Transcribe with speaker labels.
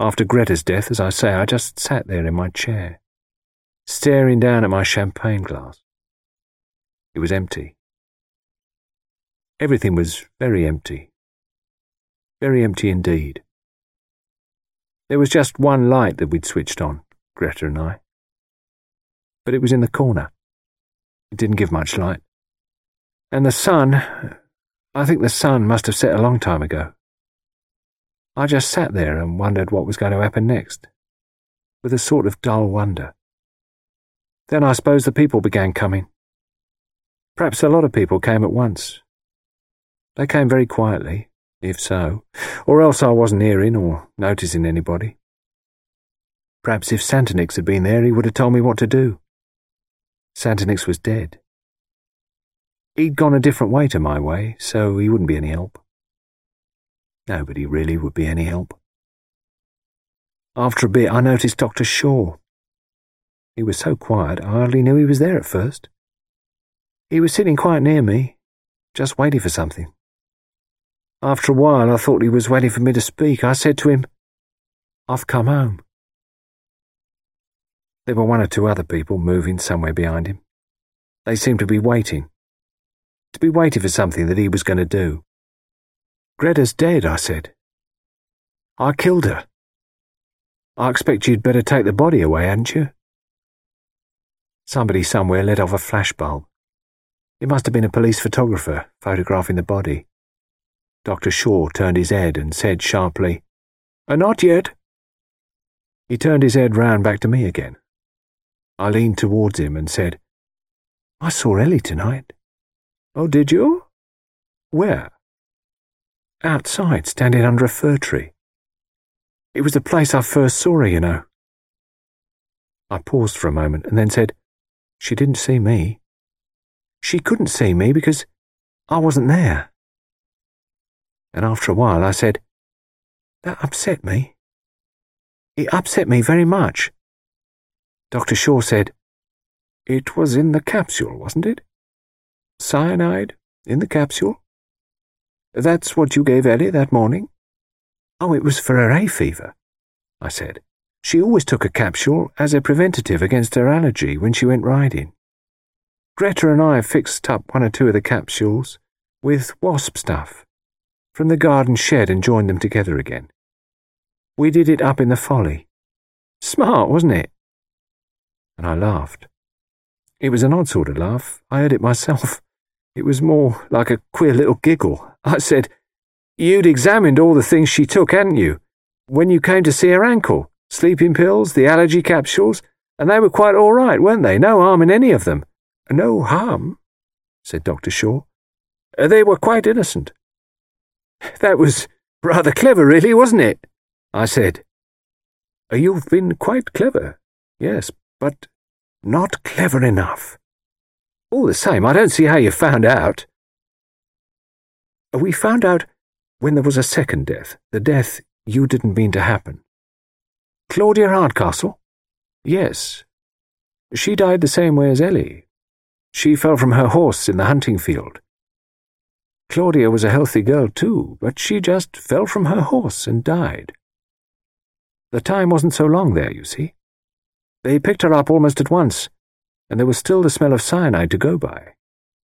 Speaker 1: After Greta's death, as I say, I just sat there in my chair, staring down at my champagne glass. It was empty. Everything was very empty. Very empty indeed. There was just one light that we'd switched on, Greta and I. But it was in the corner. It didn't give much light. And the sun, I think the sun must have set a long time ago. I just sat there and wondered what was going to happen next, with a sort of dull wonder. Then I suppose the people began coming. Perhaps a lot of people came at once. They came very quietly, if so, or else I wasn't hearing or noticing anybody. Perhaps if Santonix had been there, he would have told me what to do. Santonix was dead. He'd gone a different way to my way, so he wouldn't be any help. Nobody really would be any help. After a bit, I noticed Dr. Shaw. He was so quiet, I hardly knew he was there at first. He was sitting quite near me, just waiting for something. After a while, I thought he was waiting for me to speak. I said to him, I've come home. There were one or two other people moving somewhere behind him. They seemed to be waiting. To be waiting for something that he was going to do. Greta's dead, I said. I killed her. I expect you'd better take the body away, hadn't you? Somebody somewhere let off a flashbulb. It must have been a police photographer photographing the body. Dr. Shaw turned his head and said sharply, uh, Not yet. He turned his head round back to me again. I leaned towards him and said, I saw Ellie tonight. Oh, did you? Where? Outside, standing under a fir tree. It was the place I first saw her, you know. I paused for a moment and then said, She didn't see me. She couldn't see me because I wasn't there and after a while I said, That upset me. It upset me very much. Dr. Shaw said, It was in the capsule, wasn't it? Cyanide in the capsule? That's what you gave Ellie that morning? Oh, it was for her hay fever, I said. She always took a capsule as a preventative against her allergy when she went riding. Greta and I fixed up one or two of the capsules with wasp stuff from the garden shed and joined them together again. We did it up in the folly. Smart, wasn't it? And I laughed. It was an odd sort of laugh. I heard it myself. It was more like a queer little giggle. I said, You'd examined all the things she took, hadn't you? When you came to see her ankle, sleeping pills, the allergy capsules, and they were quite all right, weren't they? No harm in any of them. No harm, said Dr. Shaw. Uh, they were quite innocent. That was rather clever, really, wasn't it? I said. Uh, you've been quite clever, yes, but not clever enough. All the same, I don't see how you found out. We found out when there was a second death, the death you didn't mean to happen. Claudia Hardcastle? Yes. She died the same way as Ellie. She fell from her horse in the hunting field. Claudia was a healthy girl too, but she just fell from her horse and died. The time wasn't so long there, you see. They picked her up almost at once, and there was still the smell of cyanide to go by.